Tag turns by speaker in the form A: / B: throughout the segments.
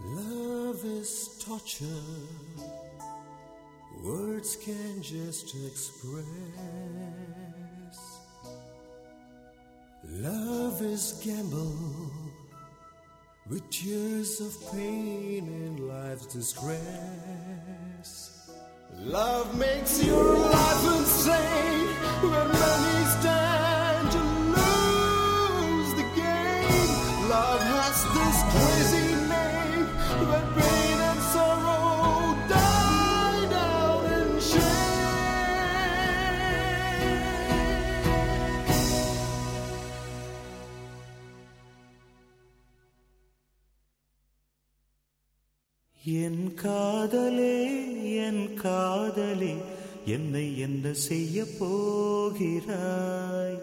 A: Love is torture, words can just express. Love is gamble with tears of pain and life's disgrace. Love makes your
B: என் காதலே என் காதலே என்னை என்ன செய்ய போகிறாய்?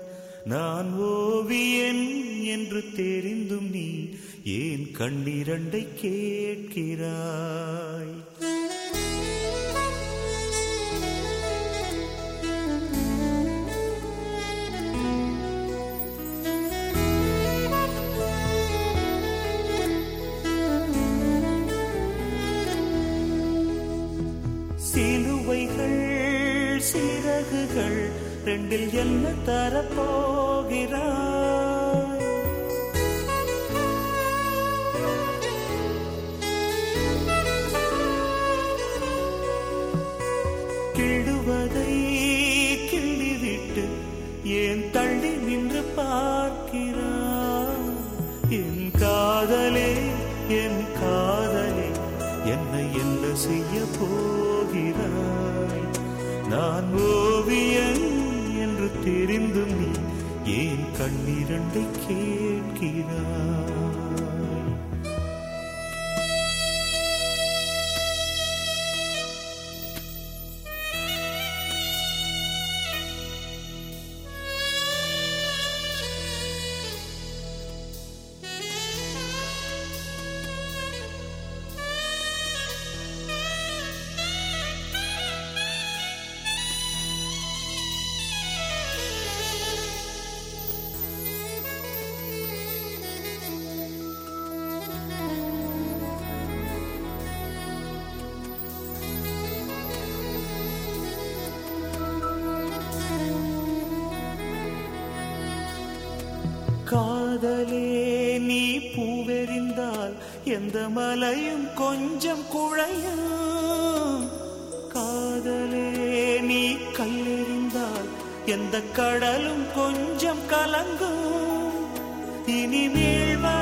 B: நான் ஓவியன் என்று தெரிந்தும் நீ ஏன் கண்ணிரண்டை கேட்கிறாய்? அழகுகள் ரெண்டில் என்ன தரப்போகிறாய்? கிடுவதை கிள்ளிவிட்டு ஏன் தள்ளி நின்று பார்க்கிறாய்? என் காதலே என் காதலே என்னை என்ன செய்ய போகிறாய்? நான் ஓ தெரிந்தும் நீ ஏன் கண்ணிரண்டை கேட்கிறாய்? காதலே நீ பூவெறிந்தால் எந்த மலையும் கொஞ்சம் குழையும் காதலே நீ கல்லெறிந்தால் எந்த கடலும் கொஞ்சம் கலங்கும். இனி வீழ்வதா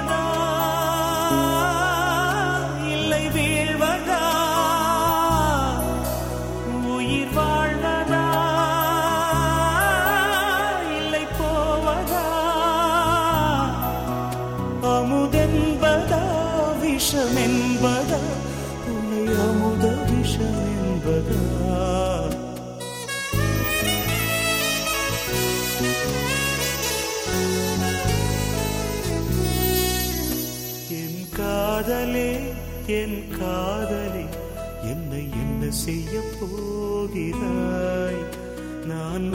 B: விஷமென்பதா உன்னை அமுத விஷமென்பதா என் காதலே என் காதலே என்னை என்ன செய்ய போகிறாய்? நான்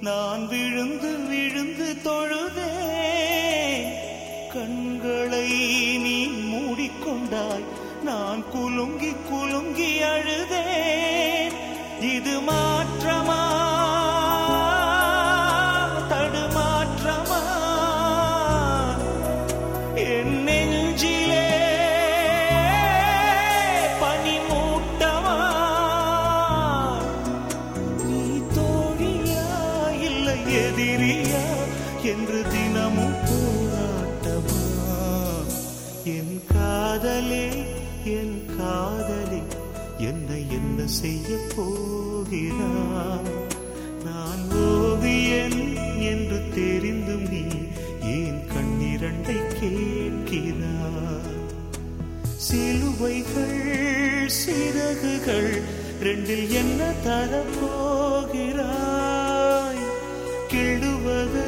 B: நான் விழுந்து விழுந்து தொழுதே. கண்களை நீ மூடிக்கொண்டாய். நான் குலுங்கி குலுங்கி அழுதேன். இது மா என் காதலி என்னை என்ன செய்ய போகிறார்? நான் ஓவியன் என்று தெரிந்தும் நீ ஏன் கண்ணிரண்டை கேட்கிறார்? சிலுவைகள் சிறகுகள் ரெண்டில் என்ன தரப்போகிறாய்? கிழுவது